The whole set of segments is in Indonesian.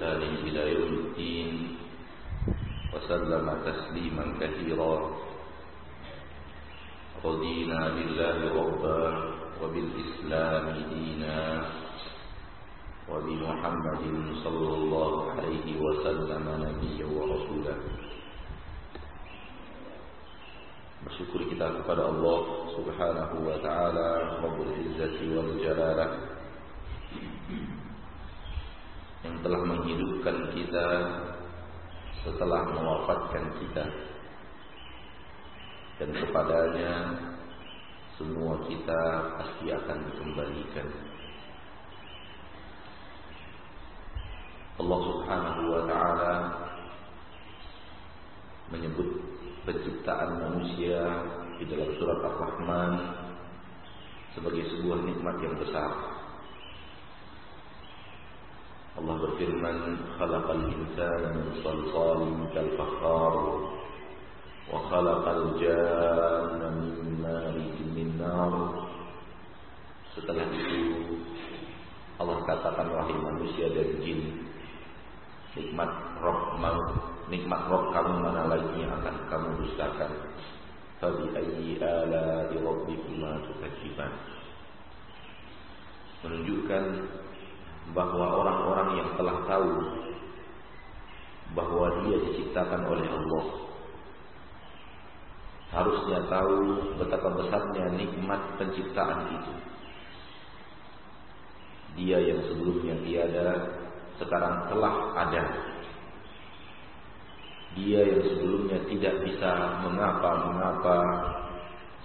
بإحسان إلى يوم الدين وسلم تسليما كثيرا. رضينا بالله ربا وبالإسلام دينا وبمحمد صلى الله عليه وسلم نبيا ورسولا. Bersyukur kita kepada Allah Subhanahu wa taala Rabbul Izzati Jalalah telah menghidupkan kita setelah mewafatkan kita dan kepadanya semua kita pasti akan dikembalikan. Allah Subhanahu wa taala menyebut penciptaan manusia di dalam surat Ar-Rahman sebagai sebuah nikmat yang besar. Allah berfirman, "Khalaqal insana min shalsalin kal fakhar wa khalaqal janna min marijin min nar." Setelah itu Allah katakan wahai manusia dan jin, nikmat Rabb nikmat Rabb kamu mana lagi yang akan kamu dustakan? Fabi ayyi ala rabbikuma tukadziban. Menunjukkan bahwa orang-orang yang telah tahu bahwa dia diciptakan oleh Allah harusnya tahu betapa besarnya nikmat penciptaan itu. Dia yang sebelumnya tiada sekarang telah ada. Dia yang sebelumnya tidak bisa mengapa-mengapa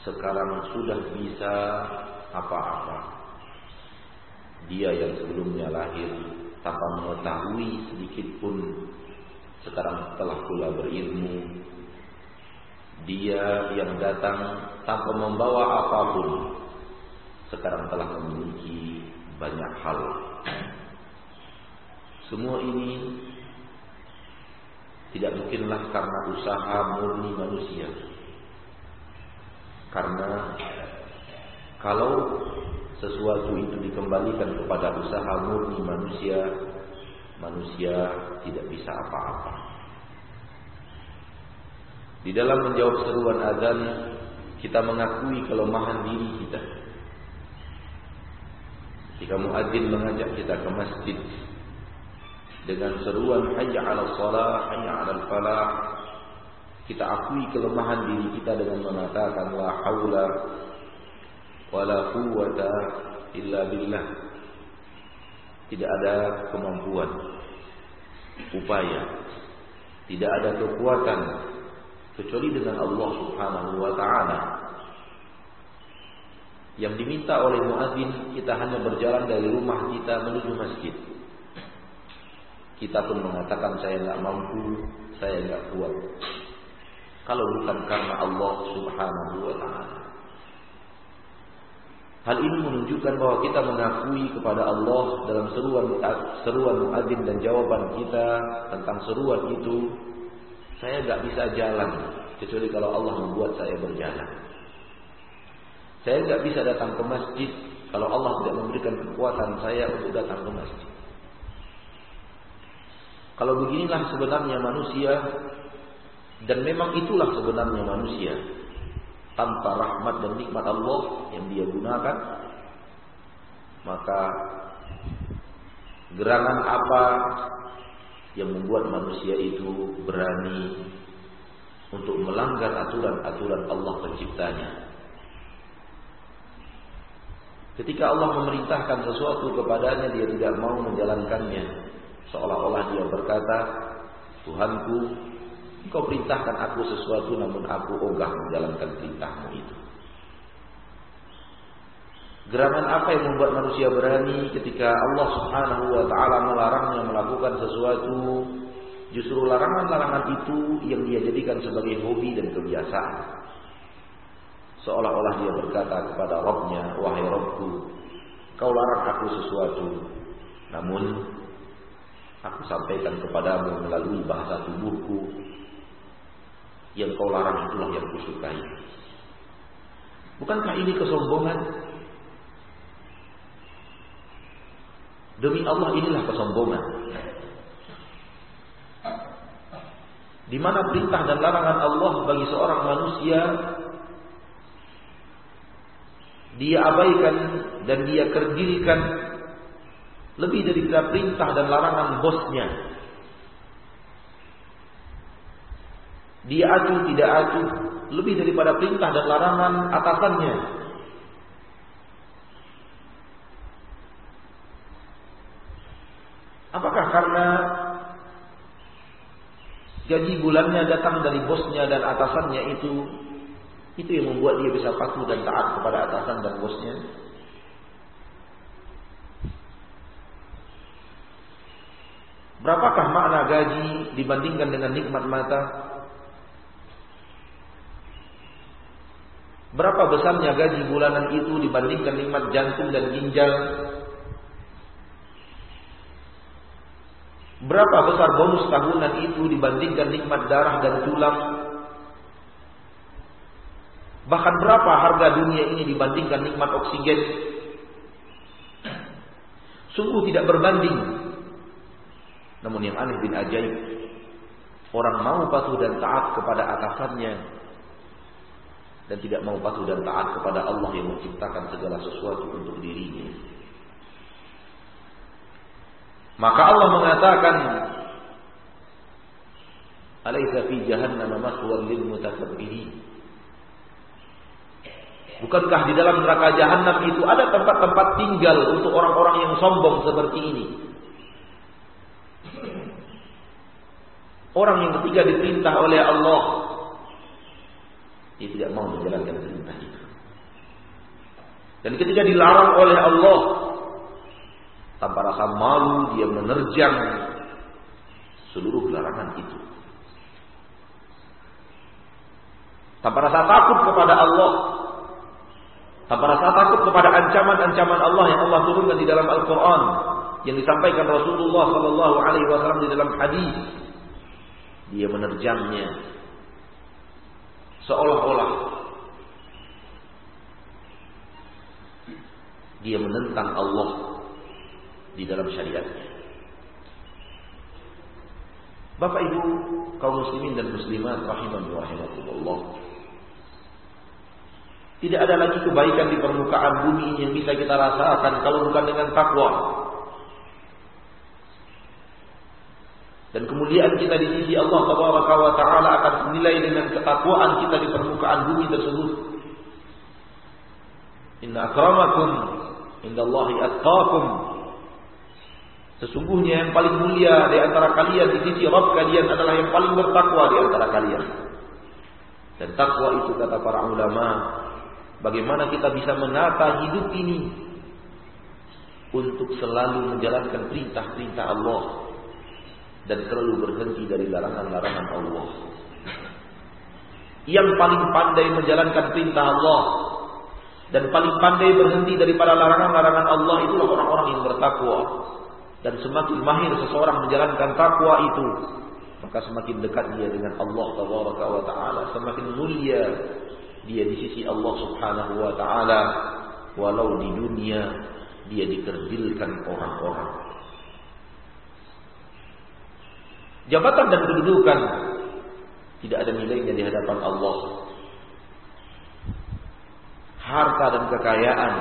sekarang sudah bisa apa-apa. Dia yang sebelumnya lahir tanpa mengetahui sedikit pun sekarang telah pula berilmu. Dia yang datang tanpa membawa apa pun sekarang telah memiliki banyak hal. Semua ini tidak mungkinlah karena usaha murni manusia. Karena kalau sesuatu itu dikembalikan kepada usaha murni manusia, manusia tidak bisa apa-apa. Di dalam menjawab seruan azan, kita mengakui kelemahan diri kita. Jika muadzin mengajak kita ke masjid dengan seruan hayya 'alal shalah, hayya 'alal falah, kita akui kelemahan diri kita dengan mengatakan la haula wala quwwata illa billah. Tidak ada kemampuan, upaya, tidak ada kekuatan kecuali dengan Allah Subhanahu wa taala. Yang diminta oleh muadzin kita hanya berjalan dari rumah kita menuju masjid. Kita pun mengatakan saya nggak mampu, saya nggak kuat. Kalau bukan karena Allah Subhanahu wa taala. Hal ini menunjukkan bahwa kita mengakui kepada Allah dalam seruan seruan muadzin dan jawaban kita tentang seruan itu, saya nggak bisa jalan kecuali kalau Allah membuat saya berjalan. Saya nggak bisa datang ke masjid kalau Allah tidak memberikan kekuatan saya untuk datang ke masjid. Kalau beginilah sebenarnya manusia dan memang itulah sebenarnya manusia tanpa rahmat dan nikmat Allah yang dia gunakan maka gerangan apa yang membuat manusia itu berani untuk melanggar aturan-aturan Allah penciptanya? Ketika Allah memerintahkan sesuatu kepadanya dia tidak mau menjalankannya. Seolah-olah dia berkata Tuhanku Engkau perintahkan aku sesuatu namun aku ogah menjalankan perintahmu itu. Gerangan apa yang membuat manusia berani ketika Allah Subhanahu wa taala melarangnya melakukan sesuatu? Justru larangan-larangan itu yang dia jadikan sebagai hobi dan kebiasaan. Seolah-olah dia berkata kepada Rabbnya, Wahai Rabbku, kau larang aku sesuatu. Namun, aku sampaikan kepadamu melalui bahasa tubuhku. Yang kau larang itulah yang kusukai. Bukankah ini kesombongan? Demi Allah inilah kesombongan. Di mana perintah dan larangan Allah bagi seorang manusia dia abaikan dan dia kerdilkan lebih dari perintah dan larangan bosnya. Dia acuh tidak acuh lebih daripada perintah dan larangan atasannya. Apakah karena gaji bulannya datang dari bosnya dan atasannya itu itu yang membuat dia bisa patuh dan taat kepada atasan dan bosnya? Berapakah makna gaji dibandingkan dengan nikmat mata? Berapa besarnya gaji bulanan itu dibandingkan nikmat jantung dan ginjal? Berapa besar bonus tahunan itu dibandingkan nikmat darah dan tulang? Bahkan berapa harga dunia ini dibandingkan nikmat oksigen? Sungguh tidak berbanding. Namun yang aneh bin ajaib, orang mau patuh dan taat kepada atasannya dan tidak mau patuh dan taat kepada Allah yang menciptakan segala sesuatu untuk dirinya. Maka Allah mengatakan Alaysa fi jahannam maswar lil Bukankah di dalam neraka jahanam itu ada tempat-tempat tinggal untuk orang-orang yang sombong seperti ini? Orang yang ketiga diperintah oleh Allah dia tidak mau menjalankan perintah itu. Dan ketika dilarang oleh Allah tanpa rasa malu dia menerjang seluruh larangan itu. Tanpa rasa takut kepada Allah. Tanpa rasa takut kepada ancaman-ancaman Allah yang Allah turunkan di dalam Al-Quran. Yang disampaikan Rasulullah Sallallahu Alaihi Wasallam di dalam hadis. Dia menerjangnya. Seolah-olah dia menentang Allah di dalam syariatnya. Bapak Ibu kaum muslimin dan muslimat rahimani wa rahimakumullah. Tidak ada lagi kebaikan di permukaan bumi yang bisa kita rasakan kalau bukan dengan takwa. Dan kemuliaan kita di sisi Allah Taala akan senilai dengan ketakwaan kita di permukaan bumi tersebut. Inna akramakum indallahi atqakum Sesungguhnya yang paling mulia di antara kalian di sisi Rabb kalian adalah yang paling bertakwa di antara kalian. Dan takwa itu kata para ulama, bagaimana kita bisa menata hidup ini untuk selalu menjalankan perintah-perintah Allah dan selalu berhenti dari larangan-larangan Allah. Yang paling pandai menjalankan perintah Allah dan paling pandai berhenti daripada larangan-larangan Allah itulah orang-orang yang bertakwa. Dan semakin mahir seseorang menjalankan takwa itu maka semakin dekat dia dengan Allah taala. Semakin mulia dia di sisi Allah Subhanahu wa taala. Walau di dunia dia dikerdilkan orang-orang jabatan dan kedudukan tidak ada nilainya di hadapan Allah harta dan kekayaan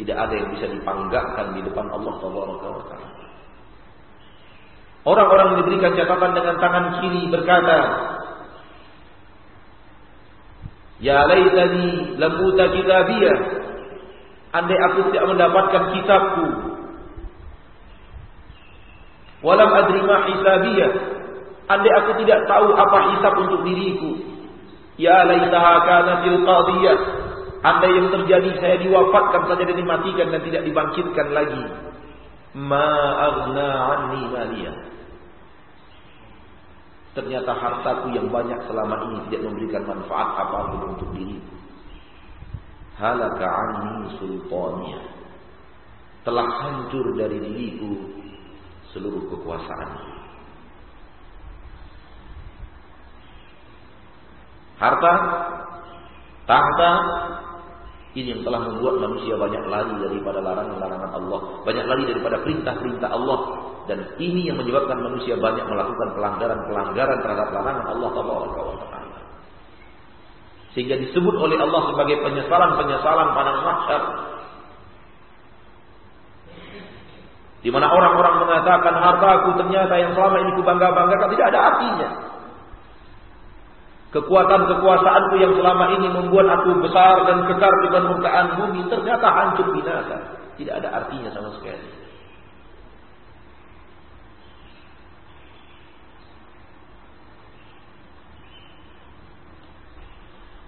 tidak ada yang bisa dipanggakkan di depan Allah Taala. Orang-orang diberikan catatan dengan tangan kiri berkata, Ya laitani lam uta kitabiyah. Andai aku tidak mendapatkan kitabku. Walam adri ma hisabiyah. Andai aku tidak tahu apa hisab untuk diriku. Ya laitaha kanatil qadiyah. Andai yang terjadi saya diwafatkan saja dan dimatikan dan tidak dibangkitkan lagi. Ma'agna anni maliyah. Ternyata hartaku yang banyak selama ini tidak memberikan manfaat apa pun untuk diriku. Halaka anni sultaniyah. Telah hancur dari diriku seluruh kekuasaan. Harta, tahta, ini yang telah membuat manusia banyak lari daripada larangan-larangan Allah, banyak lari daripada perintah-perintah Allah, dan ini yang menyebabkan manusia banyak melakukan pelanggaran-pelanggaran terhadap larangan Allah Taala. Sehingga disebut oleh Allah sebagai penyesalan-penyesalan pada mahsyar. Di mana orang-orang mengatakan hartaku ternyata yang selama ini kubangga-banggakan tidak ada artinya. Kekuatan kekuasaanku yang selama ini membuat aku besar dan kekar di permukaan bumi ternyata hancur binasa. Tidak ada artinya sama sekali.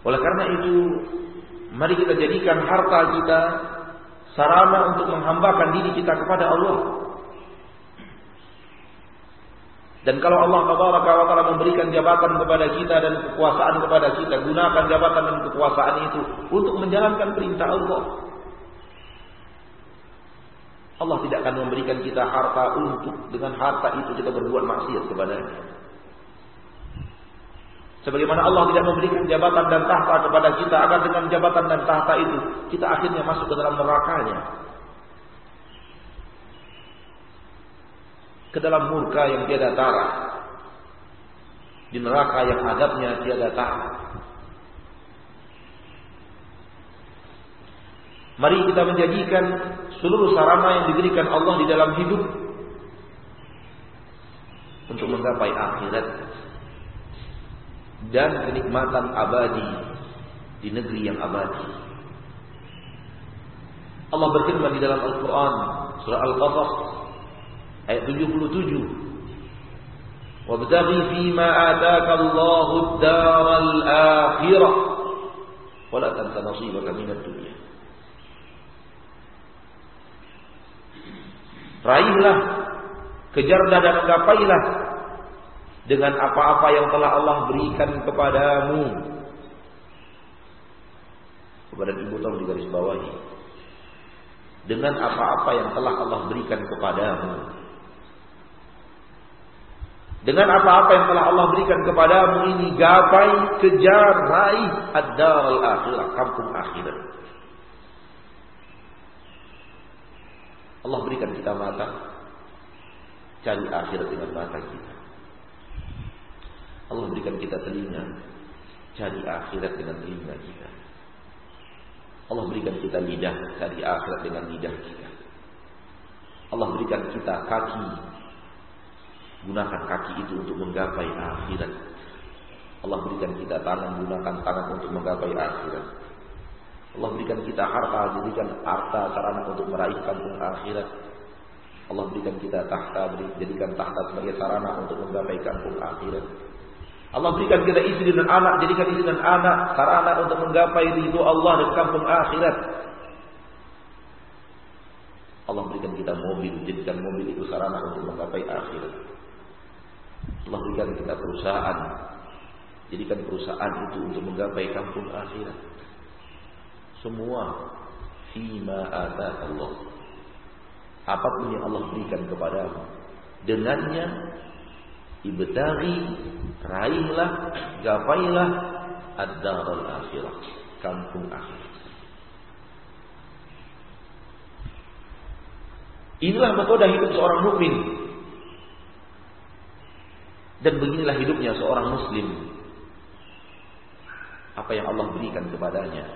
Oleh karena itu, mari kita jadikan harta kita sarana untuk menghambakan diri kita kepada Allah. Dan kalau Allah Taala memberikan jabatan kepada kita dan kekuasaan kepada kita, gunakan jabatan dan kekuasaan itu untuk menjalankan perintah Allah. Allah tidak akan memberikan kita harta untuk dengan harta itu kita berbuat maksiat kepadanya. Sebagaimana Allah tidak memberikan jabatan dan tahta kepada kita agar dengan jabatan dan tahta itu kita akhirnya masuk ke dalam nerakanya. ke dalam murka yang tiada tara. Di neraka yang adabnya tiada tara. Mari kita menjadikan seluruh sarana yang diberikan Allah di dalam hidup untuk menggapai akhirat dan kenikmatan abadi di negeri yang abadi. Allah berfirman di dalam Al-Quran surah Al-Qasas ayat 77 wabtaghi fima ataka Allahu ad-daral akhirah wala tansa nasibaka minad dunya raihlah kejar dan gapailah dengan apa-apa yang telah Allah berikan kepadamu kepada ibu tahu di garis bawahi dengan apa-apa yang telah Allah berikan kepadamu dengan apa-apa yang telah Allah berikan kepadamu ini gapai, kejar, raih ad-dar kampung akhirat. Allah berikan kita mata, cari akhirat dengan mata kita. Allah berikan kita telinga, cari akhirat dengan telinga kita. Allah berikan kita lidah, cari akhirat dengan lidah kita. Allah berikan kita kaki, Gunakan kaki itu untuk menggapai akhirat. Allah berikan kita tangan, gunakan tangan untuk menggapai akhirat. Allah berikan kita harta, berikan harta sarana untuk meraih kampung akhirat. Allah berikan kita tahta, jadikan tahta sebagai sarana untuk menggapai kampung akhirat. Allah berikan kita istri dan anak, jadikan istri dan anak sarana untuk menggapai ridho Allah dan kampung akhirat. Allah berikan kita mobil, jadikan mobil itu sarana untuk menggapai akhirat. Allah berikan kita perusahaan. Jadikan perusahaan itu untuk menggapai kampung akhirat. Semua fima Allah. Apa pun yang Allah berikan kepadamu. Dengannya ibtaghi raihlah gapailah ad-daral akhirah kampung akhirat Inilah metode hidup seorang mukmin. Dan beginilah hidupnya seorang muslim. Apa yang Allah berikan kepadanya.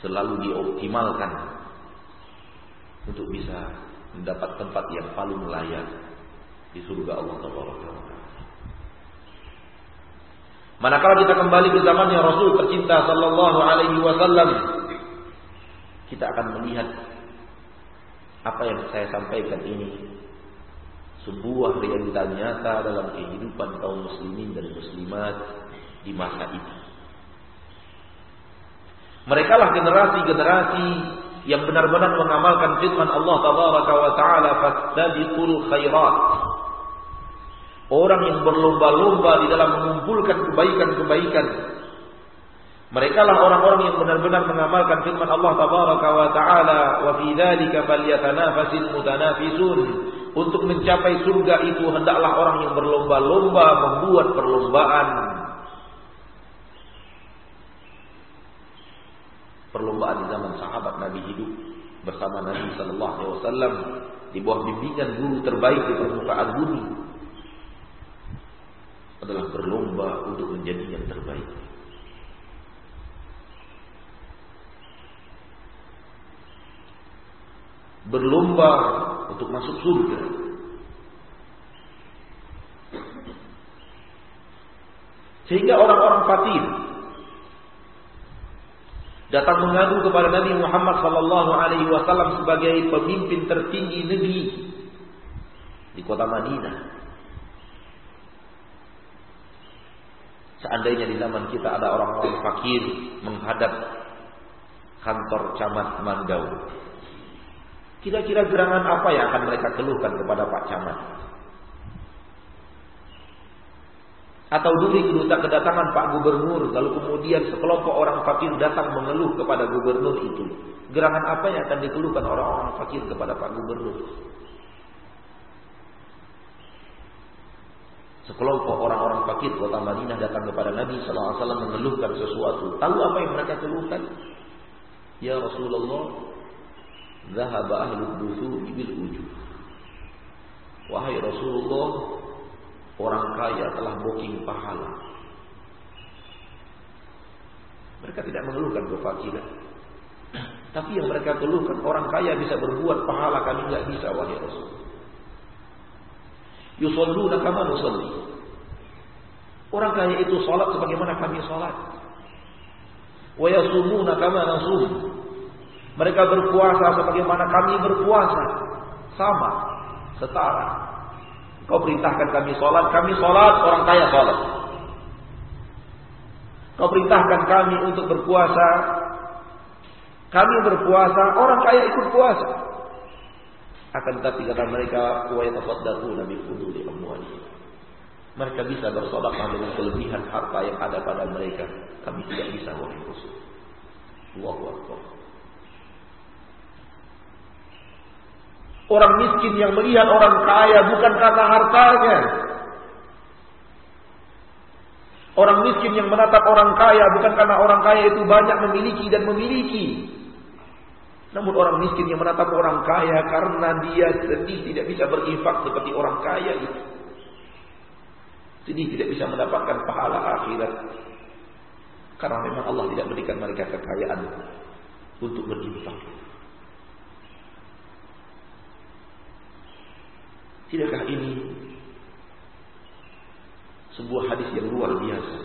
Selalu dioptimalkan untuk bisa mendapat tempat yang paling layak di surga Allah Taala. Manakala kita kembali ke zamannya Rasul tercinta sallallahu alaihi wasallam, kita akan melihat apa yang saya sampaikan ini sebuah realita nyata dalam kehidupan kaum muslimin dan muslimat di masa itu. Mereka lah generasi-generasi yang benar-benar mengamalkan firman Allah tabaraka wa taala fastabiqul khairat. Orang yang berlomba-lomba di dalam mengumpulkan kebaikan-kebaikan. Mereka lah orang-orang yang benar-benar mengamalkan firman Allah tabaraka wa taala wa fi dzalika falyatanafasil mutanafisun. Untuk mencapai surga itu hendaklah orang yang berlomba-lomba membuat perlombaan. Perlombaan di zaman sahabat Nabi hidup bersama Nabi sallallahu alaihi wasallam di bawah bimbingan guru terbaik di permukaan bumi adalah berlomba untuk menjadi yang terbaik. Berlomba untuk masuk surga. Sehingga orang-orang fakir datang mengadu kepada Nabi Muhammad sallallahu alaihi wasallam sebagai pemimpin tertinggi negeri di kota Madinah. Seandainya di zaman kita ada orang-orang fakir menghadap kantor camat Mandau. Kira-kira gerangan apa yang akan mereka keluhkan kepada Pak Camat? Atau dulu kita kedatangan Pak Gubernur, lalu kemudian sekelompok orang fakir datang mengeluh kepada Gubernur itu. Gerangan apa yang akan dikeluhkan orang-orang fakir kepada Pak Gubernur? Sekelompok orang-orang fakir kota Madinah datang kepada Nabi SAW mengeluhkan sesuatu. Tahu apa yang mereka keluhkan? Ya Rasulullah, Zahaba ahlu dusuri bil. Wahai Rasulullah, orang kaya telah booking pahala. Mereka tidak mengeluhkan kefakiran. Tapi yang mereka keluhkan orang kaya bisa berbuat pahala kami tidak bisa wahai Rasulullah. Yusalluna kama nusalli. Orang kaya itu salat sebagaimana kami salat. Wa yasumuna kama nasum. Mereka berpuasa sebagaimana kami berpuasa. Sama, setara. Kau perintahkan kami salat, kami salat, orang kaya salat. Kau perintahkan kami untuk berpuasa, kami berpuasa, orang kaya ikut puasa. Akan tetapi kata mereka wa yatasaddaquna bi fuduli amwalihim. Mereka bisa bersedekah dengan kelebihan harta yang ada pada mereka. Kami tidak bisa wahai Rasul. Allahu Akbar. Orang miskin yang melihat orang kaya bukan karena hartanya. Orang miskin yang menatap orang kaya bukan karena orang kaya itu banyak memiliki dan memiliki. Namun orang miskin yang menatap orang kaya karena dia sedih tidak bisa berinfak seperti orang kaya itu. Sedih tidak bisa mendapatkan pahala akhirat. Karena memang Allah tidak berikan mereka kekayaan untuk berinfak. Tidakkah ini sebuah hadis yang luar biasa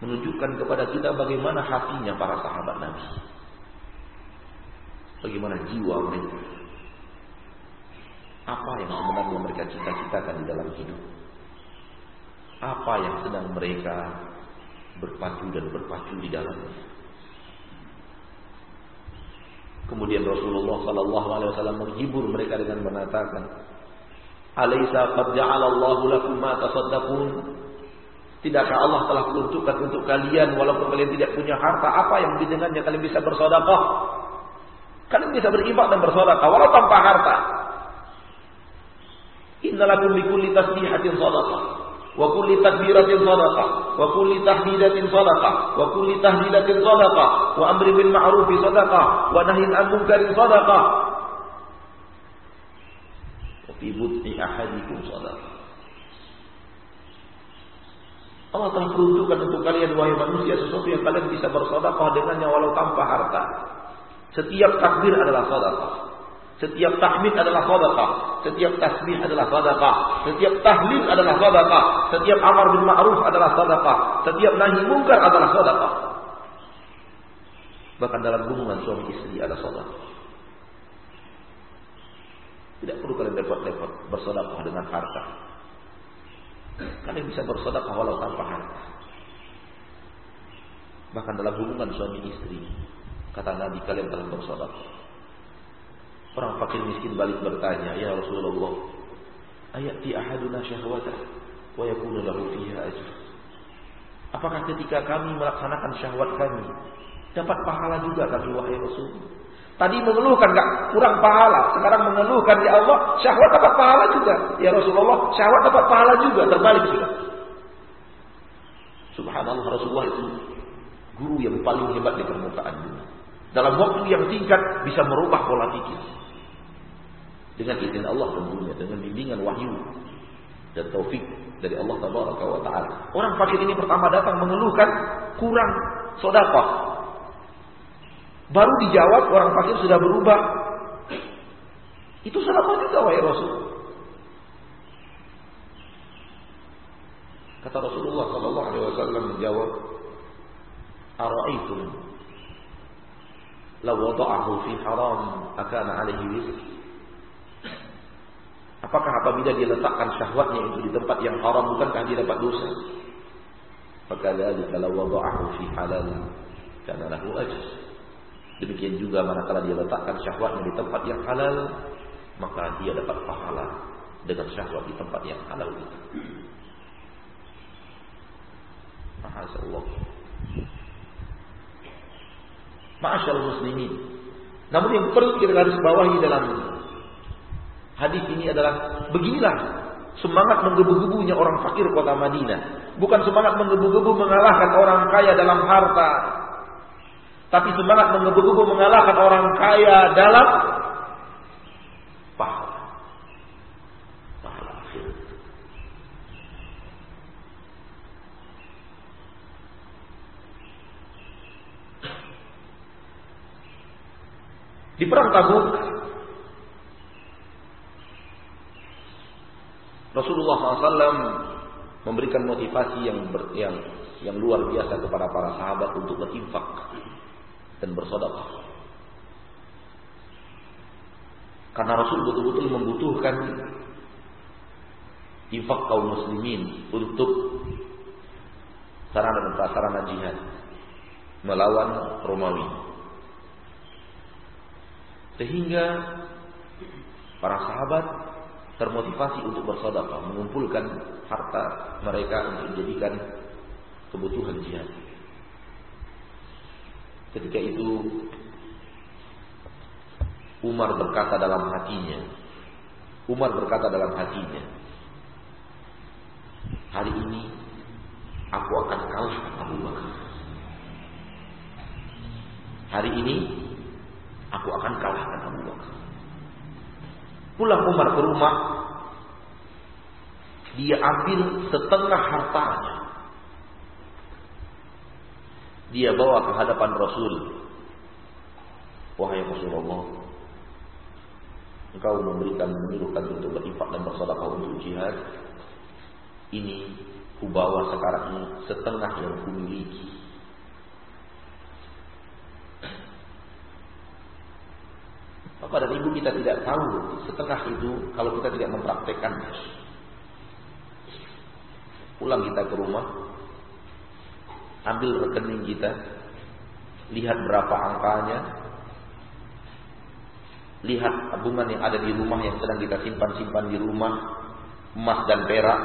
menunjukkan kepada kita bagaimana hatinya para sahabat Nabi. Bagaimana jiwa mereka? Apa yang sebenarnya mereka cita-citakan di dalam hidup? Apa yang sedang mereka berpacu dan berpacu di dalamnya? Kemudian Rasulullah Sallallahu Alaihi Wasallam menghibur mereka dengan mengatakan, "Alaysa qad ja'ala Allahu lakum ma tasaddaqun?" Tidakkah Allah telah peruntukkan untuk kalian walaupun kalian tidak punya harta apa yang dengannya kalian bisa bersedekah? Kalian bisa berinfak dan bersedekah walau tanpa harta. Innalakum likulli tasbihatin sadaqah wa kulli takbiratin sadaqah wa kulli tahmidatin sadaqah wa kulli tahlilatin sadaqah wa amri bil ma'ruf sadaqah wa nahyin 'anil munkarin sadaqah. Wa fi ahadikum sadaqah. Allah telah peruntukkan untuk kalian wahai manusia sesuatu yang kalian bisa bersedekah dengannya walau tanpa harta. Setiap takbir adalah sedekah. Setiap tahmid adalah sedekah. Setiap tasbih adalah sedekah. Setiap tahlil adalah sedekah. Setiap amar bil ma'ruf adalah sedekah. Setiap nahi mungkar adalah sedekah. Bahkan dalam hubungan suami istri ada sedekah. Tidak perlu kalian repot-repot bersedekah dengan harta. Kalian bisa bersedekah walau tanpa harta. Bahkan dalam hubungan suami istri. Kata Nabi kalian telah bersodakoh. Orang fakir miskin balik bertanya, Ya Rasulullah, ayati ahaduna syahwatah wa yakunu lahu fiha ajr. Apakah ketika kami melaksanakan syahwat kami dapat pahala juga kami wahai Rasul? Tadi mengeluhkan gak kurang pahala, sekarang mengeluhkan ya Allah syahwat dapat pahala juga. Ya Rasulullah syahwat dapat pahala juga, terbalik sudah. Subhanallah Rasulullah itu guru yang paling hebat di permukaan dunia. Dalam waktu yang singkat bisa merubah pola pikir. Dengan izin Allah tentunya, dengan bimbingan wahyu dan taufik dari Allah Tabaraka wa taala. Orang fakir ini pertama datang mengeluhkan kurang sedekah. Baru dijawab orang fakir sudah berubah. Itu sedekah juga wahai Rasul. Kata Rasulullah sallallahu alaihi wasallam menjawab, "Ara'aitum law wada'ahu fi haram akana alaihi wizr?" Apakah apabila dia letakkan syahwatnya itu di tempat yang haram bukankah dia dapat dosa? Fakadzalika law wada'ahu fi halal kana lahu ajr. Demikian juga manakala dia letakkan syahwatnya di tempat yang halal, maka dia dapat pahala dengan syahwat di tempat yang halal itu. Ma'asallah. Ma'asyal muslimin. Namun yang perlu kita garis bawahi dalam hadis ini adalah beginilah semangat menggebu-gebunya orang fakir kota Madinah. Bukan semangat menggebu-gebu mengalahkan orang kaya dalam harta. Tapi semangat menggebu-gebu mengalahkan orang kaya dalam Di perang Tabuk Rasulullah SAW memberikan motivasi yang ber, yang yang luar biasa kepada para sahabat untuk berinfak dan bersedekah. Karena Rasul betul-betul membutuhkan infak kaum muslimin untuk sarana dan prasarana jihad melawan Romawi. Sehingga para sahabat termotivasi untuk bersedekah, mengumpulkan harta mereka untuk dijadikan kebutuhan jihad. Ketika itu Umar berkata dalam hatinya, Umar berkata dalam hatinya, hari ini aku akan kalah Abu Bakar. Hari ini aku akan kalahkan Abu Bakar. Pulang Umar ke rumah, dia ambil setengah hartanya. Dia bawa ke hadapan Rasul. Wahai Rasulullah, engkau memberikan menyuruhkan untuk berinfak dan bersedekah untuk jihad. Ini kubawa sekarang ini setengah yang kumiliki. Bapak dan Ibu kita tidak tahu setengah itu kalau kita tidak mempraktekkan. Pulang kita ke rumah, ambil rekening kita, lihat berapa angkanya, lihat tabungan yang ada di rumah yang sedang kita simpan-simpan di rumah, emas dan perak,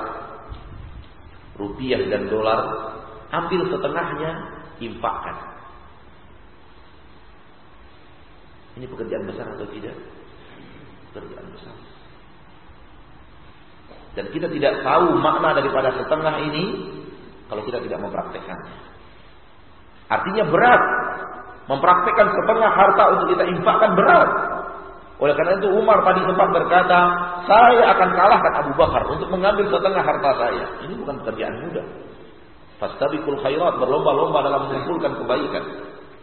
rupiah dan dolar, ambil setengahnya, infakkan. Ini pekerjaan besar atau tidak? Pekerjaan besar. Dan kita tidak tahu makna daripada setengah ini kalau kita tidak mempraktekannya. Artinya berat. Mempraktekkan setengah harta untuk kita infakkan berat. Oleh karena itu Umar tadi sempat berkata, saya akan kalahkan Abu Bakar untuk mengambil setengah harta saya. Ini bukan pekerjaan mudah. Fastabiqul khairat, berlomba-lomba dalam mengumpulkan kebaikan.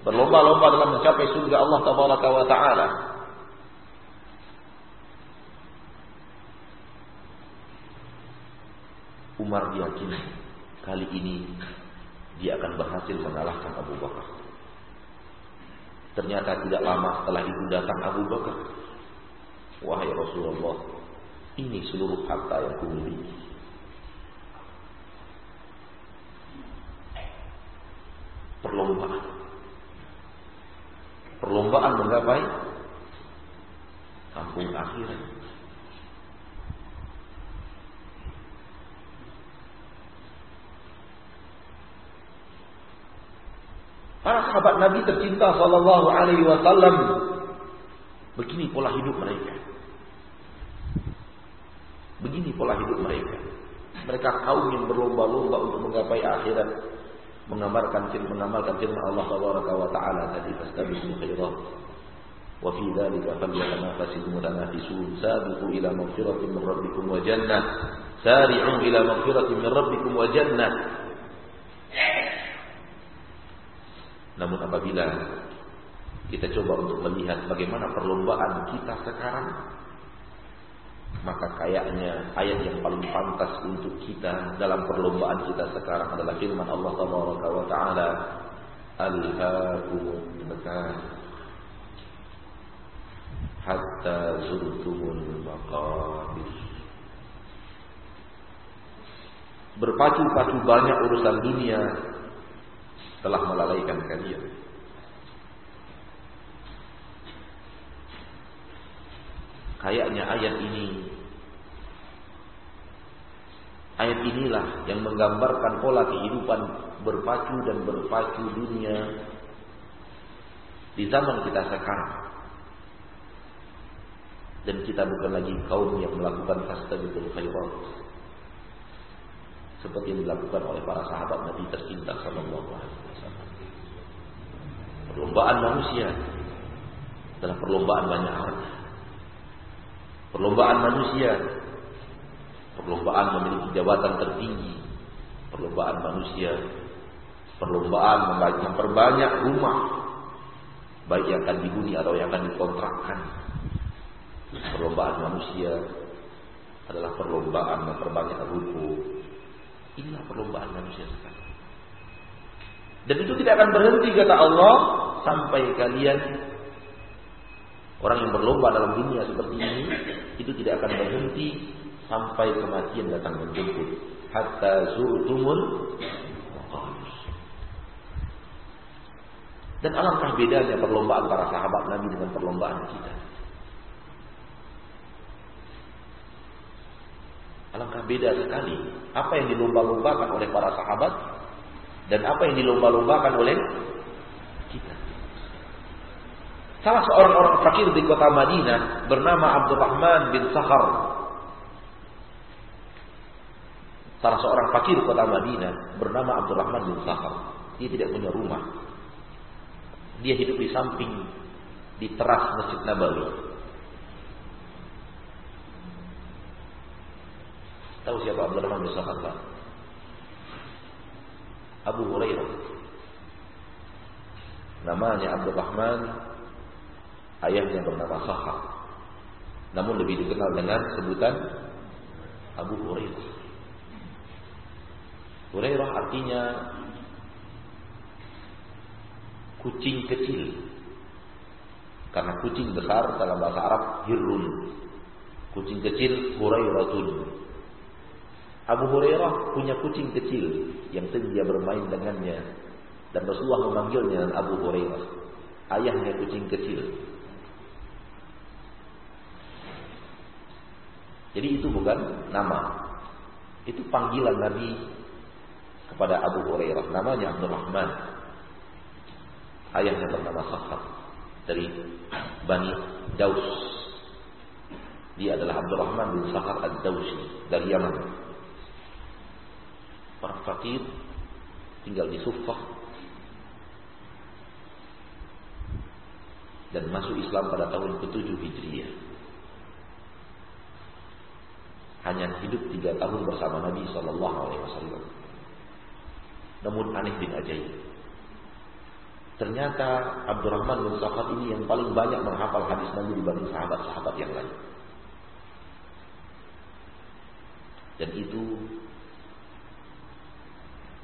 Berlomba-lomba dalam mencapai surga Allah Tabaraka wa taala. Umar yakin kali ini dia akan berhasil mengalahkan Abu Bakar. Ternyata tidak lama setelah itu datang Abu Bakar. Wahai Rasulullah, ini seluruh harta yang kumiliki. perlombaan. Perlombaan menggapai kampung akhirat. Para sahabat Nabi tercinta sallallahu alaihi wasallam begini pola hidup mereka. Begini pola hidup mereka. Mereka kaum yang berlomba-lomba untuk menggapai akhirat, mengamalkan firman mengamalkan firman Allah tabaraka wa taala tadi fastabiqul khairat. Wa fi dzalika falyatanafasil mutanafisun sabiqu ila maghfiratin min rabbikum wa jannah sari'u ila maghfiratin min rabbikum wa jannah Namun apabila kita coba untuk melihat bagaimana perlombaan kita sekarang, maka kayaknya ayat yang paling pantas untuk kita dalam perlombaan kita sekarang adalah firman Allah Taala wa taala Alhaakumut hatta zurtumul maqabir Berpacu-pacu banyak urusan dunia telah melalaikan kalian. Kayaknya ayat ini Ayat inilah yang menggambarkan pola kehidupan berpacu dan berpacu dunia di zaman kita sekarang. Dan kita bukan lagi kaum yang melakukan fastabiqul khairat seperti yang dilakukan oleh para sahabat Nabi tercinta sallallahu alaihi Perlombaan manusia adalah perlombaan banyak harta. Perlombaan manusia, perlombaan memiliki jabatan tertinggi, perlombaan manusia, perlombaan memperbanyak rumah, baik yang akan dihuni atau yang akan dikontrakkan. Perlombaan manusia adalah perlombaan memperbanyak ruko. Inilah perlombaan manusia sekarang. Dan itu tidak akan berhenti kata Allah sampai kalian orang yang berlomba dalam dunia seperti ini itu tidak akan berhenti sampai kematian datang menjemput hatta zurtumul dan alangkah bedanya perlombaan para sahabat Nabi dengan perlombaan kita. Alangkah beda sekali apa yang dilomba-lombakan oleh para sahabat dan apa yang dilomba-lombakan oleh kita. Salah seorang orang fakir di kota Madinah bernama Abdurrahman bin Sahar. Salah seorang fakir kota Madinah bernama Abdurrahman bin Sahar. Dia tidak punya rumah. Dia hidup di samping di teras Masjid Nabawi. Tahu siapa Abdurrahman bin Sahar? Pak? Abu Hurairah. Namanya Abdul Rahman, ayahnya bernama Sahab. Namun lebih dikenal dengan sebutan Abu Hurairah. Hurairah artinya kucing kecil. Karena kucing besar dalam bahasa Arab hirun. Kucing kecil Hurairatun. Abu Hurairah punya kucing kecil yang sering dia bermain dengannya dan Rasulullah memanggilnya Abu Hurairah, ayahnya kucing kecil. Jadi itu bukan nama. Itu panggilan Nabi kepada Abu Hurairah. Namanya Abdul Rahman. Ayahnya bernama Sakhar dari Bani Daus. Dia adalah Abdul Rahman bin Sakhar ad-Dausi dari Yaman orang fakir tinggal di Sufah dan masuk Islam pada tahun ke-7 Hijriah. Hanya hidup tiga tahun bersama Nabi Sallallahu Alaihi Wasallam. Namun aneh bin ajaib. Ternyata Abdurrahman bin Sakhar ini yang paling banyak menghafal hadis Nabi dibanding sahabat-sahabat yang lain. Dan itu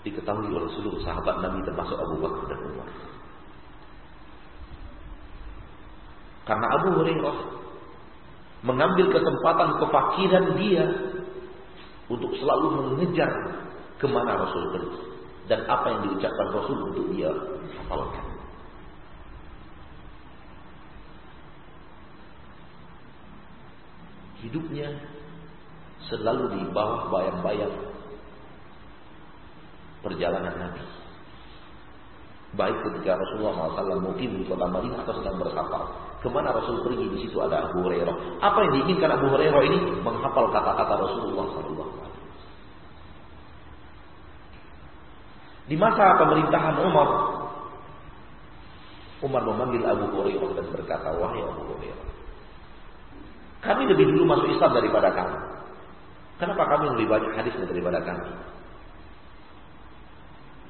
diketahui oleh seluruh sahabat Nabi termasuk Abu Bakar dan Umar. Karena Abu Hurairah mengambil kesempatan kefakiran dia untuk selalu mengejar ke mana Rasul pergi. Dan apa yang diucapkan Rasul untuk dia hafalkan. Hidupnya selalu di bawah bayang-bayang perjalanan Nabi. Baik ketika Rasulullah SAW mungkin di kota Madinah atau sedang bersafar. Ke mana Rasul pergi di situ ada Abu Hurairah. Apa yang diinginkan Abu Hurairah ini menghafal kata-kata Rasulullah SAW. Di masa pemerintahan Umar, Umar memanggil Abu Hurairah dan berkata, wahai Abu Hurairah, kami lebih dulu masuk Islam daripada kamu. Kenapa kami lebih banyak hadis daripada kami?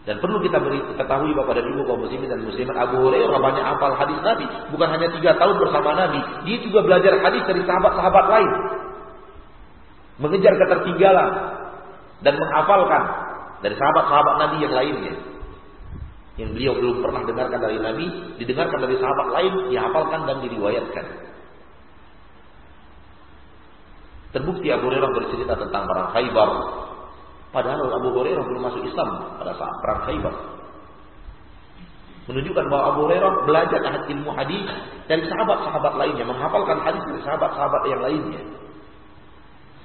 Dan perlu kita ketahui Bapak dan Ibu kaum muslimin dan muslimat Abu Hurairah banyak hafal hadis Nabi, bukan hanya tiga tahun bersama Nabi, dia juga belajar hadis dari sahabat-sahabat lain, mengejar ketertinggalan dan menghafalkan dari sahabat-sahabat Nabi yang lainnya. Yang beliau belum pernah dengarkan dari Nabi, didengarkan dari sahabat lain, dihafalkan dan diriwayatkan. Terbukti Abu Hurairah bercerita tentang perang Khaybar Padahal Abu Hurairah belum masuk Islam pada saat perang Khaybar. Menunjukkan bahwa Abu Hurairah belajar ilmu hadis dari sahabat-sahabat lainnya, menghafalkan hadis dari sahabat-sahabat yang lainnya.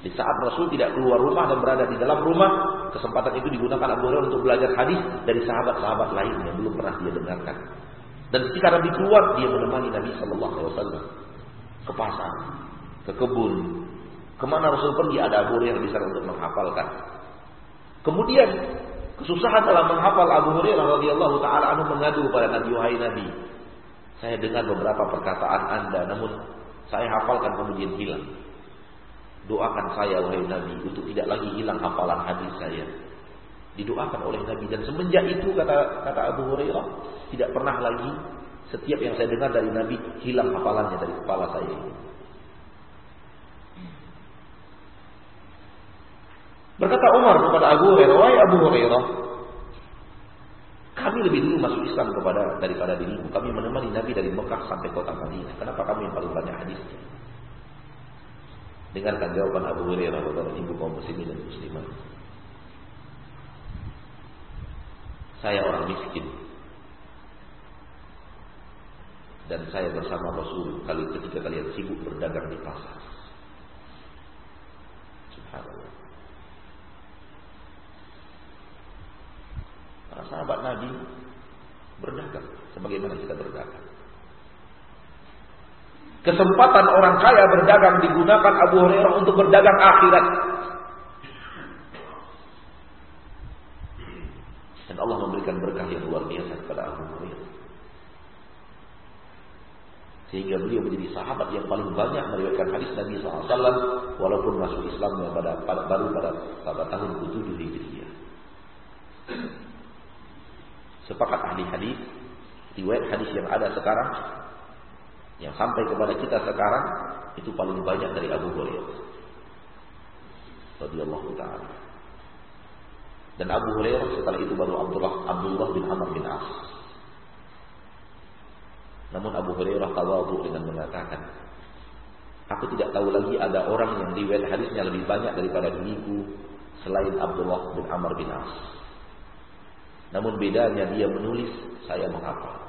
Di saat Rasul tidak keluar rumah dan berada di dalam rumah, kesempatan itu digunakan Abu Hurairah untuk belajar hadis dari sahabat-sahabat lain yang belum pernah dia dengarkan. Dan ketika Nabi keluar, dia menemani Nabi Shallallahu Alaihi Wasallam ke pasar, ke kebun. Ke mana Rasul pergi ada Abu Hurairah bisa untuk menghafalkan. Kemudian kesusahan dalam menghafal Abu Hurairah radhiyallahu taala anhu mengadu kepada Nabi wahai Nabi. Saya dengar beberapa perkataan Anda namun saya hafalkan kemudian hilang. Doakan saya wahai Nabi untuk tidak lagi hilang hafalan hadis saya. Didoakan oleh Nabi dan semenjak itu kata kata Abu Hurairah tidak pernah lagi setiap yang saya dengar dari Nabi hilang hafalannya dari kepala saya. Berkata Umar kepada Abu Hurairah, "Wahai Abu Hurairah, kami lebih dulu masuk Islam kepada daripada dirimu. Kami menemani Nabi dari Mekah sampai kota Madinah. Kenapa kami yang paling banyak hadisnya?" Dengarkan jawaban Abu Hurairah kepada ibu kaum muslimin dan muslimat. Saya orang miskin. Dan saya bersama Rasul kali ketika kalian sibuk berdagang di pasar. Subhanallah. Para sahabat Nabi berdagang sebagaimana kita berdagang. Kesempatan orang kaya berdagang digunakan Abu Hurairah untuk berdagang akhirat. Dan Allah memberikan berkah yang luar biasa kepada Abu Hurairah. Sehingga beliau menjadi sahabat yang paling banyak meriwayatkan hadis Nabi SAW walaupun masuk Islam pada, pada baru pada, pada tahun ke-7 Hijriah. Sepakat ahli hadis, riwayat hadis yang ada sekarang yang sampai kepada kita sekarang itu paling banyak dari Abu Hurairah radhiyallahu taala. Dan Abu Hurairah setelah itu baru Abdullah Abdullah bin Amr bin As. Namun Abu Hurairah tawadhu dengan mengatakan, Aku tidak tahu lagi ada orang yang riwayat hadisnya lebih banyak daripada diriku selain Abdullah bin Amr bin As. Namun bedanya dia menulis, saya menghafal.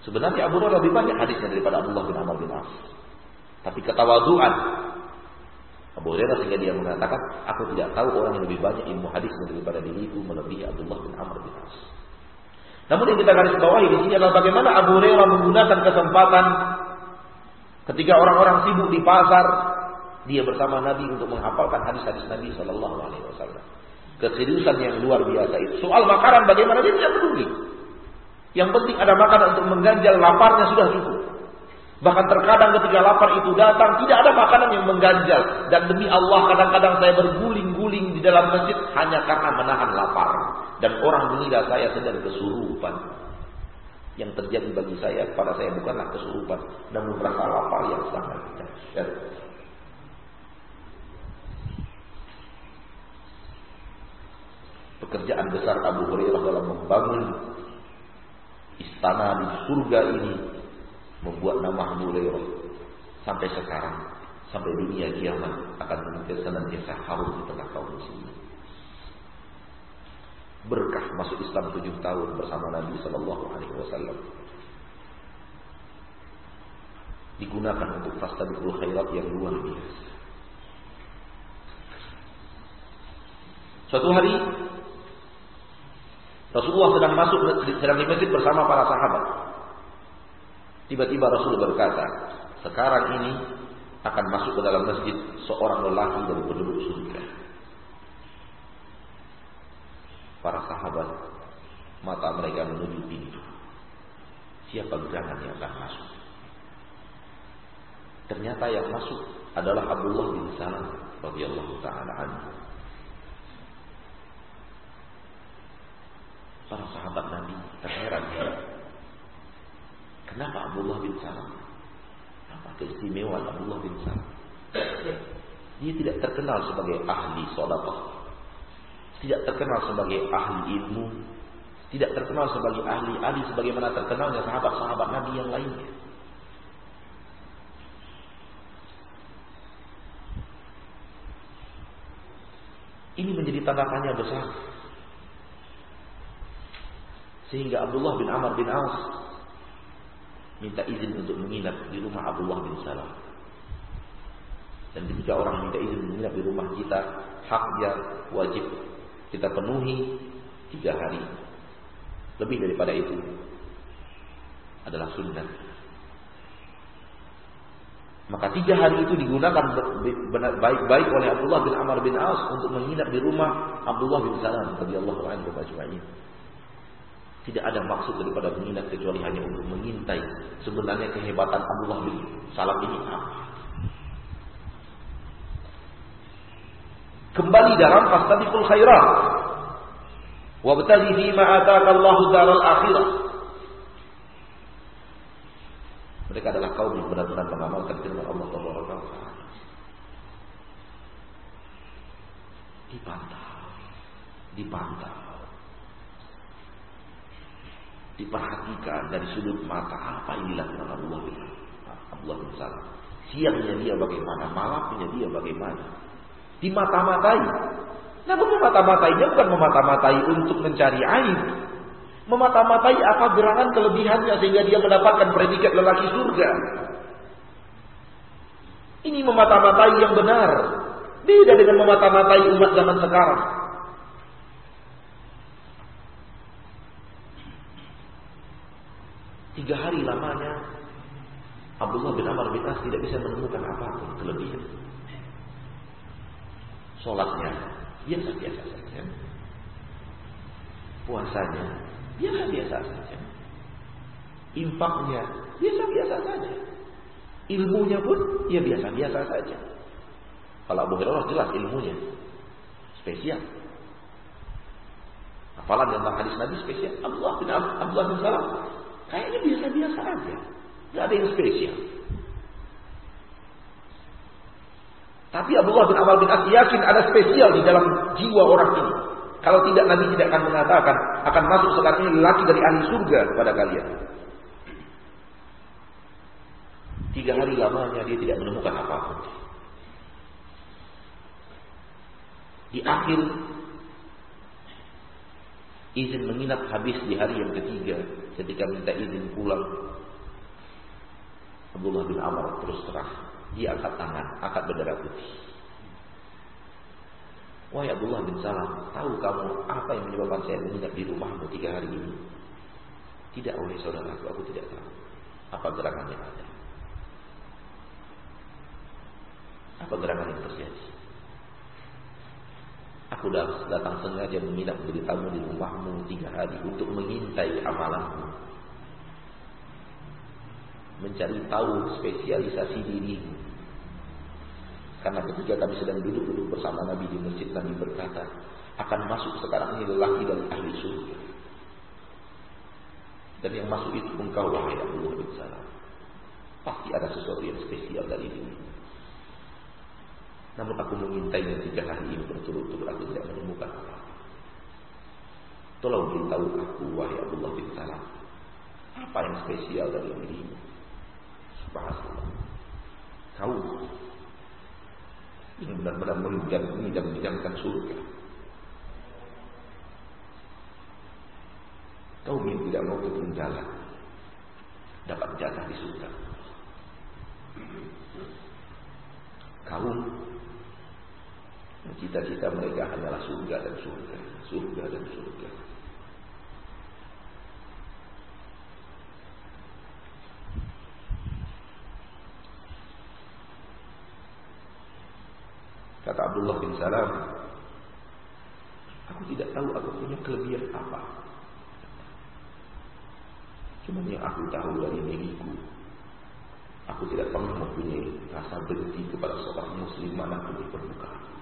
Sebenarnya Abu Hurairah lebih banyak hadisnya daripada Abdullah bin Amr bin As. Tapi ketawaduan Abu Hurairah sehingga dia mengatakan, aku tidak tahu orang yang lebih banyak ilmu hadisnya daripada diriku melebihi Abdullah bin Amr bin As. Namun yang kita garis bawahi di sini adalah bagaimana Abu Hurairah menggunakan kesempatan ketika orang-orang sibuk di pasar, dia bersama Nabi untuk menghafalkan hadis-hadis Nabi Shallallahu Alaihi Wasallam keseriusan yang luar biasa itu. Soal makanan bagaimana dia tidak peduli. Yang penting ada makanan untuk mengganjal laparnya sudah cukup. Bahkan terkadang ketika lapar itu datang tidak ada makanan yang mengganjal dan demi Allah kadang-kadang saya berguling-guling di dalam masjid hanya karena menahan lapar dan orang mengira saya sedang kesurupan. Yang terjadi bagi saya pada saya bukanlah kesurupan namun rasa lapar yang sangat dahsyat. pekerjaan besar Abu Hurairah dalam membangun istana di surga ini membuat nama Hurairah sampai sekarang sampai dunia kiamat akan senantiasa harum di tengah kaum muslimin. berkah masuk Islam tujuh tahun bersama Nabi Shallallahu Alaihi Wasallam. Digunakan untuk fastabiqul khairat yang luar biasa. Suatu hari Rasulullah sedang masuk sedang di masjid bersama para sahabat. Tiba-tiba Rasul berkata, sekarang ini akan masuk ke dalam masjid seorang lelaki dari penduduk surga. Para sahabat mata mereka menuju pintu. Siapa gerangan yang akan masuk? Ternyata yang masuk adalah Abdullah bin Salam radhiyallahu taala. Para sahabat Nabi terheran. Kenapa Abdullah bin Salam? Apa keistimewaan Abdullah bin Salam? Dia tidak terkenal sebagai ahli solatah. Tidak terkenal sebagai ahli ilmu. Tidak terkenal sebagai ahli-ahli sebagaimana terkenalnya sahabat-sahabat Nabi yang lainnya. Ini menjadi tanda tanya besar. Sehingga Abdullah bin Amr bin Aus minta izin untuk menginap di rumah Abdullah bin Salam. Dan ketika orang minta izin menginap di rumah kita, haknya wajib kita penuhi tiga hari. Lebih daripada itu adalah sunnah. Maka tiga hari itu digunakan baik-baik oleh Abdullah bin Amr bin Aus untuk menginap di rumah Abdullah bin Salam radhiyallahu anhu ajma'in. Tidak ada maksud daripada menginap kecuali hanya untuk mengintai sebenarnya kehebatan Abdullah bin Salam ini apa. Kembali dalam fastabiqul khairat. Wabtaghi fi ma ataka Allahu daral akhirah. Mereka adalah kaum yang benar-benar mengamalkan firman Allah Taala. Dipantau, dipantau diperhatikan dari sudut mata apa yang dilakukan Allah bin Allah bin Salam. Siangnya dia bagaimana, malamnya dia bagaimana. Dimata-matai. Namun memata-matainya bukan memata-matai untuk mencari aib. Memata-matai apa gerangan kelebihannya sehingga dia mendapatkan predikat lelaki surga. Ini memata-matai yang benar. Beda dengan memata-matai umat zaman sekarang. Tiga hari lamanya Abdullah bin Amr bin As tidak bisa menemukan apa pun kelebihan. Sholatnya biasa-biasa saja. Puasanya biasa-biasa saja. Infaknya biasa-biasa saja. Ilmunya pun ya biasa-biasa saja. Kalau Abu Hurairah jelas ilmunya spesial. Hafalan tentang hadis Nabi spesial. Abdullah bin Abdullah bin Salam Kayaknya biasa-biasa aja. Gak ada yang spesial. Tapi Abdullah bin Amal bin As yakin ada spesial di dalam jiwa orang ini. Kalau tidak Nabi tidak akan mengatakan akan masuk sekarang ini lelaki dari ahli surga kepada kalian. Tiga hari lamanya dia tidak menemukan apa-apa. Di akhir izin menginap habis di hari yang ketiga ketika minta izin pulang. Abdullah bin Amr terus terang dia angkat tangan angkat bendera putih. Wahai Abdullah bin Salam tahu kamu apa yang menyebabkan saya menginap di rumahmu tiga hari ini? Tidak oleh saudaraku aku tidak tahu apa gerangan yang ada. Apa gerangan yang terjadi Aku datang sengaja menginap menjadi tamu di rumahmu tiga hari untuk mengintai amalanmu. Mencari tahu spesialisasi dirimu. Karena ketika kami sedang duduk-duduk bersama Nabi di masjid, Nabi berkata, akan masuk sekarang ini lelaki dari ahli surga. Dan yang masuk itu engkau wahai Salam. Pasti ada sesuatu yang spesial dari dirimu. Namun aku mengintainya tiga hari ini berturut-turut aku tidak menemukan apa-apa. Tolong beritahu aku wahai Abdullah bin Salam. Apa yang spesial dari dirimu? Subhanallah. Kau yang benar-benar mengidam-idamkan surga. Kaum yang tidak mau jalan dapat jatah di surga. Kaum cita-cita mereka hanyalah surga dan surga, surga dan surga. Kata Abdullah bin Salam, aku tidak tahu aku punya kelebihan apa. Cuma yang aku tahu dari diriku, aku tidak pernah mempunyai rasa benci kepada seorang muslim mana pun di permukaan.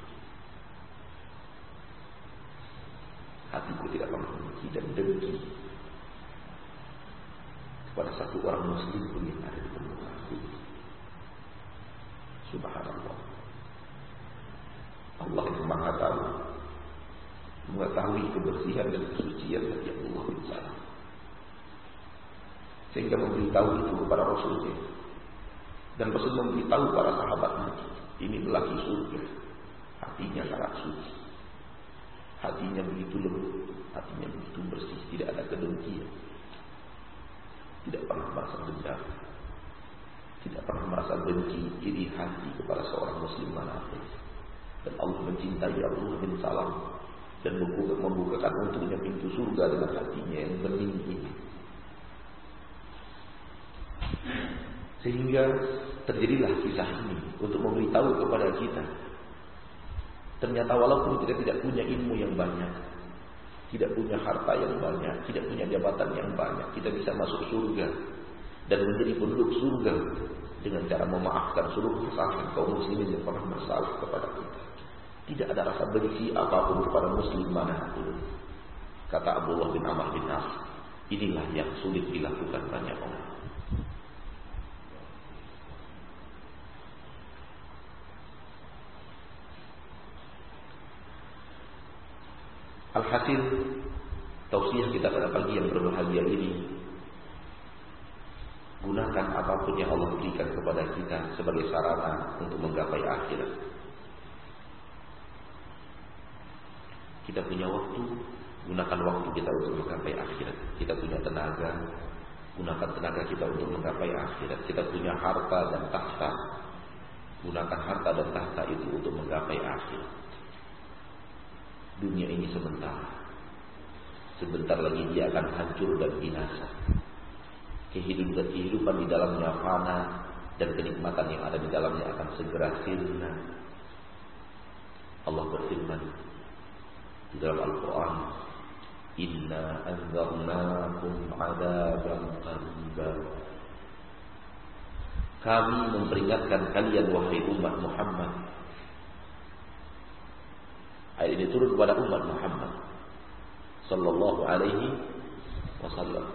Hatiku tidak pernah dan dengki kepada satu orang muslim pun yang ada di permukaan. Subhanallah. Allah yang maha tahu mengetahui kebersihan dan kesucian hati Allah bin Salam. Sehingga memberitahu itu kepada Rasulnya. Dan Rasul memberitahu para sahabatnya. Ini lelaki surga. Hatinya sangat suci. Hatinya begitu lembut. Hatinya begitu bersih. Tidak ada kedengkian. Tidak pernah merasa dendam. Tidak pernah merasa benci iri hati kepada seorang muslim mana pun dan Allah mencintai Abdullah bin Salam dan membukakan untuknya pintu surga dengan hatinya yang bening ini. Sehingga terjadilah kisah ini untuk memberitahu kepada kita. Ternyata walaupun kita tidak punya ilmu yang banyak, tidak punya harta yang banyak, tidak punya jabatan yang banyak, kita bisa masuk surga dan menjadi penduduk surga dengan cara memaafkan seluruh kesalahan kaum muslimin yang pernah bersalah kepada kita. Tidak ada rasa benci apa pun kepada muslim mana pun. Kata Abdullah bin Amr bin As, inilah yang sulit dilakukan banyak orang. Alhasil tausiah kita pada pagi yang berbahagia ini gunakan apa pun yang Allah berikan kepada kita sebagai sarana untuk menggapai akhirat. Kita punya waktu, gunakan waktu kita untuk menggapai akhirat. Kita punya tenaga, gunakan tenaga kita untuk menggapai akhirat. Kita punya harta dan tahta, gunakan harta dan tahta itu untuk menggapai akhirat. Dunia ini sebentar. Sebentar lagi dia akan hancur dan binasa. Kehidupan, kehidupan di dalamnya fana dan kenikmatan yang ada di dalamnya akan segera sirna. Allah berfirman, di dalam Al-Quran Inna anzarnakum adaban qariba Kami memperingatkan kalian wahai umat Muhammad Ayat ini turun kepada umat Muhammad Sallallahu alaihi wasallam.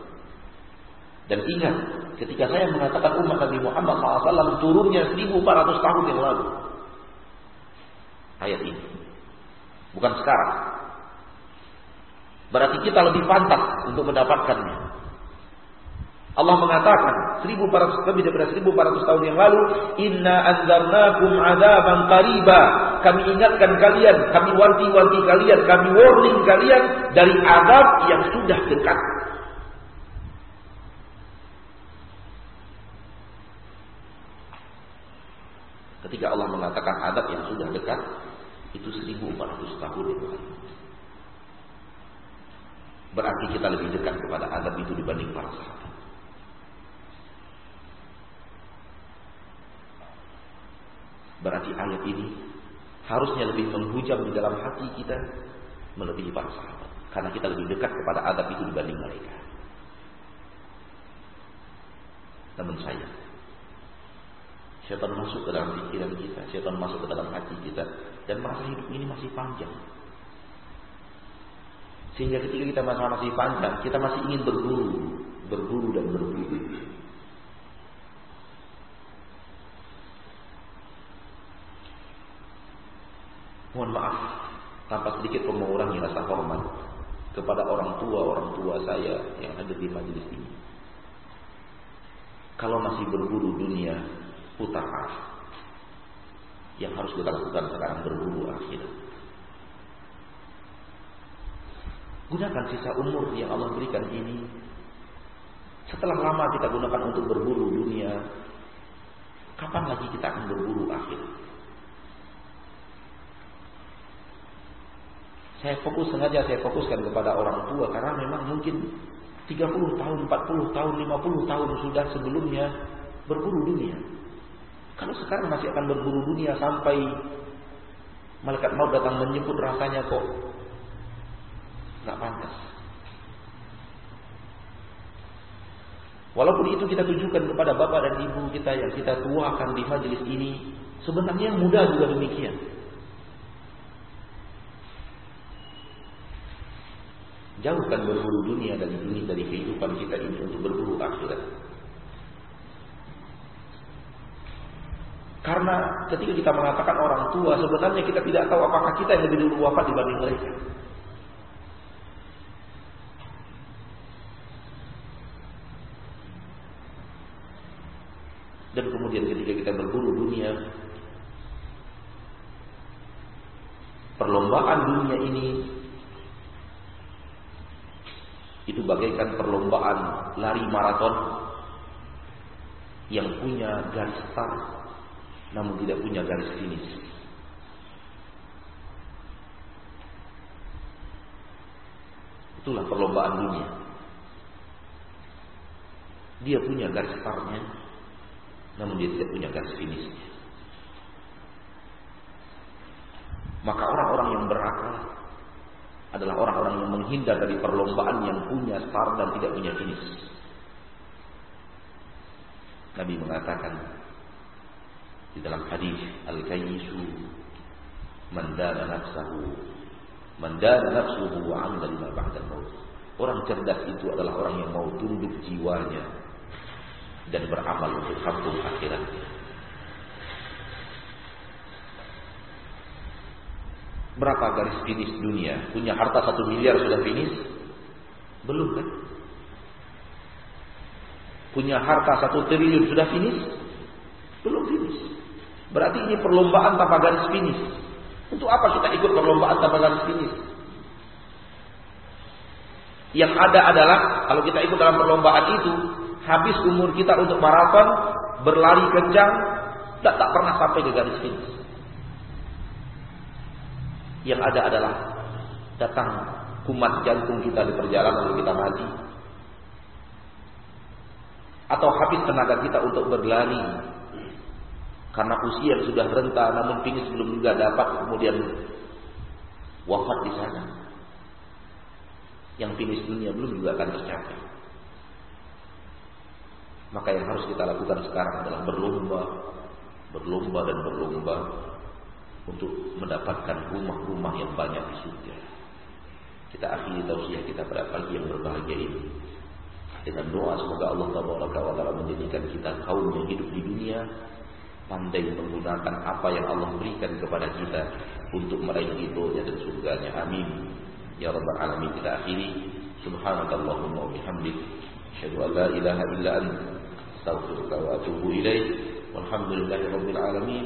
Dan ingat Ketika saya mengatakan umat Nabi Muhammad SAW Turunnya 1400 tahun yang lalu. Ayat ini. Bukan sekarang. Berarti kita lebih pantas untuk mendapatkannya. Allah mengatakan 1400 lebih daripada 1400 tahun yang lalu, "Inna anzarnakum adzaban qariba." Kami ingatkan kalian, kami wanti-wanti kalian, kami warning kalian dari azab yang sudah dekat. Ketika Allah mengatakan adab yang sudah dekat, itu 1400 tahun yang lalu. Berarti kita lebih dekat kepada adab itu dibanding para sahabat. Berarti ayat ini harusnya lebih menghujam di dalam hati kita melebihi para sahabat. Karena kita lebih dekat kepada adab itu dibanding mereka. Namun saya, syaitan masuk ke dalam pikiran kita, syaitan masuk ke dalam hati kita, dan merasa hidup ini masih panjang. Sehingga ketika kita masa masih panjang, kita masih ingin berburu, berburu dan berburu. Mohon maaf, tanpa sedikit mengurangi rasa hormat kepada orang tua orang tua saya yang ada di majelis ini. Kalau masih berburu dunia, putar arah. Yang harus kita lakukan sekarang berburu akhirat. Gunakan sisa umur yang Allah berikan ini. Setelah lama kita gunakan untuk berburu dunia, kapan lagi kita akan berburu akhir? Saya fokus sengaja saya fokuskan kepada orang tua karena memang mungkin 30 tahun, 40 tahun, 50 tahun sudah sebelumnya berburu dunia. Kalau sekarang masih akan berburu dunia sampai malaikat maut datang menyebut rasanya kok nggak pantas. Walaupun itu kita tujukan kepada bapak dan ibu kita yang kita tuakan di majelis ini, sebenarnya mudah juga demikian. Jauhkan berburu dunia dan dunia dari kehidupan kita ini untuk berburu akhirat. Karena ketika kita mengatakan orang tua, sebenarnya kita tidak tahu apakah kita yang lebih dulu wafat dibanding mereka. Dan kemudian ketika kita berburu dunia, perlombaan dunia ini itu bagaikan perlombaan lari maraton yang punya garis start namun tidak punya garis finish. Itulah perlombaan dunia. Dia punya garis startnya, namun dia tidak punya garis finishnya. Maka orang-orang yang berakal adalah orang-orang yang menghindar dari perlombaan yang punya start dan tidak punya finish. Nabi mengatakan di dalam hadis al-kayyisu man dana nafsahu man nafsuhu wa 'amila lima ba'da maut. Orang cerdas itu adalah orang yang mau tunduk jiwanya dan beramal untuk kampung akhiratnya. Berapa garis finish dunia? Punya harta satu miliar sudah finish? Belum kan? Punya harta satu triliun sudah finish? Belum finish. Berarti ini perlombaan tanpa garis finish. Untuk apa kita ikut perlombaan tanpa garis finish? Yang ada adalah kalau kita ikut dalam perlombaan itu, habis umur kita untuk maraton, berlari kencang, tak, tak pernah sampai ke garis finish. Yang ada adalah datang kumat jantung kita di perjalanan kita mati. Atau habis tenaga kita untuk berlari karena usia yang sudah renta namun finish belum juga dapat kemudian wafat di sana. Yang finish dunia belum juga akan tercapai. Maka yang harus kita lakukan sekarang adalah berlomba, berlomba dan berlomba untuk mendapatkan rumah-rumah yang banyak di surga. Kita akhiri tausiah kita pada pagi yang berbahagia ini. Dengan doa semoga Allah Taala menjadikan kita kaum yang hidup di dunia pandai menggunakan apa yang Allah berikan kepada kita untuk meraih ridhonya dan surganya. Amin. Ya Rabbal Alamin kita akhiri. Subhanakallahumma wa bihamdik. Asyhadu an la ilaha illa anta astaghfiruka wa atubu ilaik. Walhamdulillahi rabbil alamin.